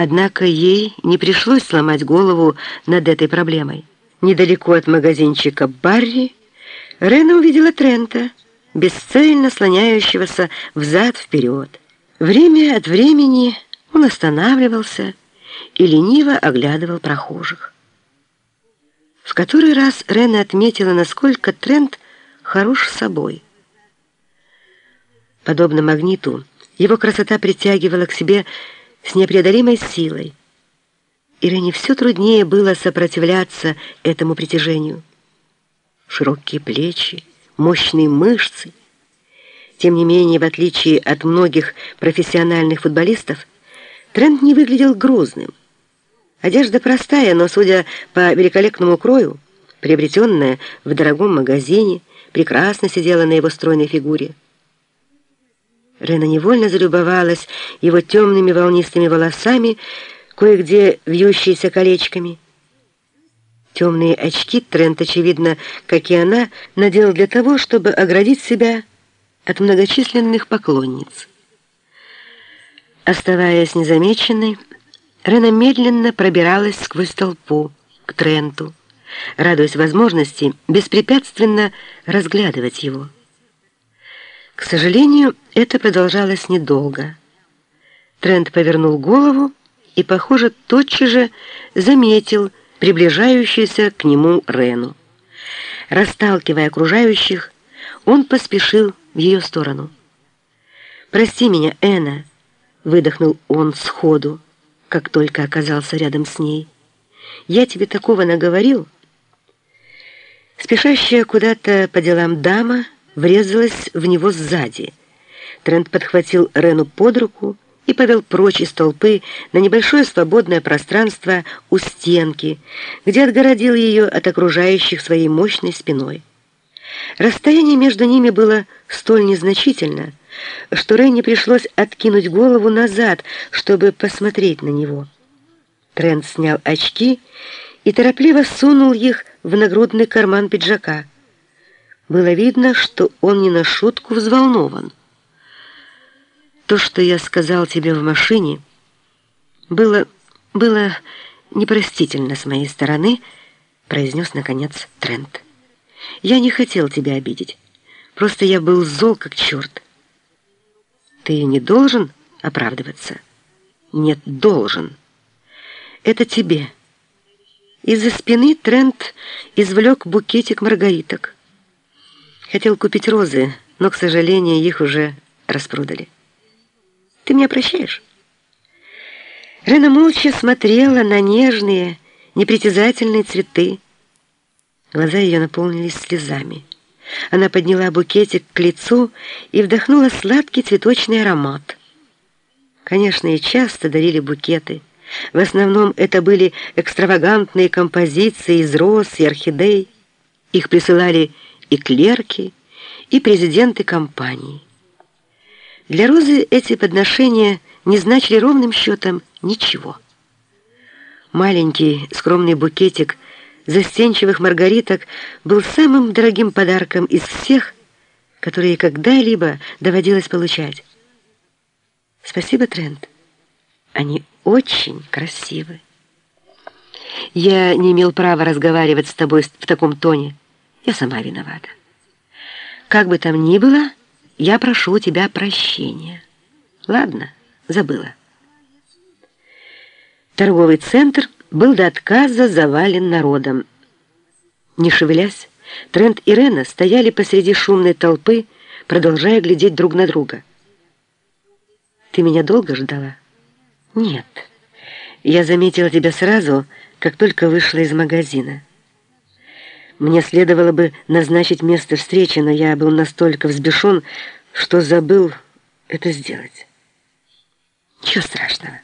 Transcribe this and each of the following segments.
Однако ей не пришлось сломать голову над этой проблемой. Недалеко от магазинчика Барри Рена увидела Трента, бесцельно слоняющегося взад-вперед. Время от времени он останавливался и лениво оглядывал прохожих. В который раз Рена отметила, насколько Трент хорош собой. Подобно магниту, его красота притягивала к себе с непреодолимой силой. Ирене все труднее было сопротивляться этому притяжению. Широкие плечи, мощные мышцы. Тем не менее, в отличие от многих профессиональных футболистов, Трент не выглядел грузным. Одежда простая, но, судя по великолепному крою, приобретенная в дорогом магазине, прекрасно сидела на его стройной фигуре. Рена невольно залюбовалась его темными волнистыми волосами, кое-где вьющиеся колечками. Темные очки Трент, очевидно, как и она, надел для того, чтобы оградить себя от многочисленных поклонниц. Оставаясь незамеченной, Рена медленно пробиралась сквозь толпу к Тренту, радуясь возможности беспрепятственно разглядывать его. К сожалению, это продолжалось недолго. Трент повернул голову и, похоже, тотчас же заметил приближающуюся к нему Рену. Расталкивая окружающих, он поспешил в ее сторону. «Прости меня, Эна», — выдохнул он сходу, как только оказался рядом с ней. «Я тебе такого наговорил?» Спешащая куда-то по делам дама — врезалась в него сзади. Трент подхватил Рену под руку и повел прочь из толпы на небольшое свободное пространство у стенки, где отгородил ее от окружающих своей мощной спиной. Расстояние между ними было столь незначительно, что Рене пришлось откинуть голову назад, чтобы посмотреть на него. Трент снял очки и торопливо сунул их в нагрудный карман пиджака. Было видно, что он не на шутку взволнован. То, что я сказал тебе в машине, было было непростительно с моей стороны, произнес наконец Трент. Я не хотел тебя обидеть. Просто я был зол как черт. Ты не должен оправдываться. Нет, должен. Это тебе. Из-за спины Трент извлек букетик маргариток. Хотел купить розы, но, к сожалению, их уже распродали. Ты меня прощаешь? Рена молча смотрела на нежные, непритязательные цветы. Глаза ее наполнились слезами. Она подняла букетик к лицу и вдохнула сладкий цветочный аромат. Конечно, и часто дарили букеты. В основном это были экстравагантные композиции из роз и орхидей. Их присылали и клерки, и президенты компаний. Для Розы эти подношения не значили ровным счетом ничего. Маленький скромный букетик застенчивых маргариток был самым дорогим подарком из всех, которые когда-либо доводилось получать. Спасибо, Трент. Они очень красивы. Я не имел права разговаривать с тобой в таком тоне. Я сама виновата. Как бы там ни было, я прошу у тебя прощения. Ладно, забыла. Торговый центр был до отказа завален народом. Не шевелясь, Трент и Рена стояли посреди шумной толпы, продолжая глядеть друг на друга. «Ты меня долго ждала?» «Нет. Я заметила тебя сразу, как только вышла из магазина». Мне следовало бы назначить место встречи, но я был настолько взбешен, что забыл это сделать. Ничего страшного.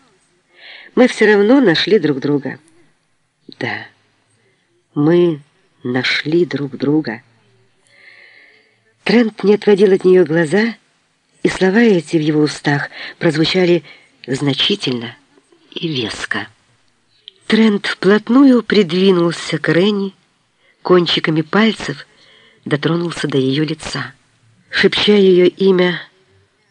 Мы все равно нашли друг друга. Да, мы нашли друг друга. Трент не отводил от нее глаза, и слова эти в его устах прозвучали значительно и веско. Трент вплотную придвинулся к Ренни, кончиками пальцев дотронулся до ее лица. Шепча ее имя,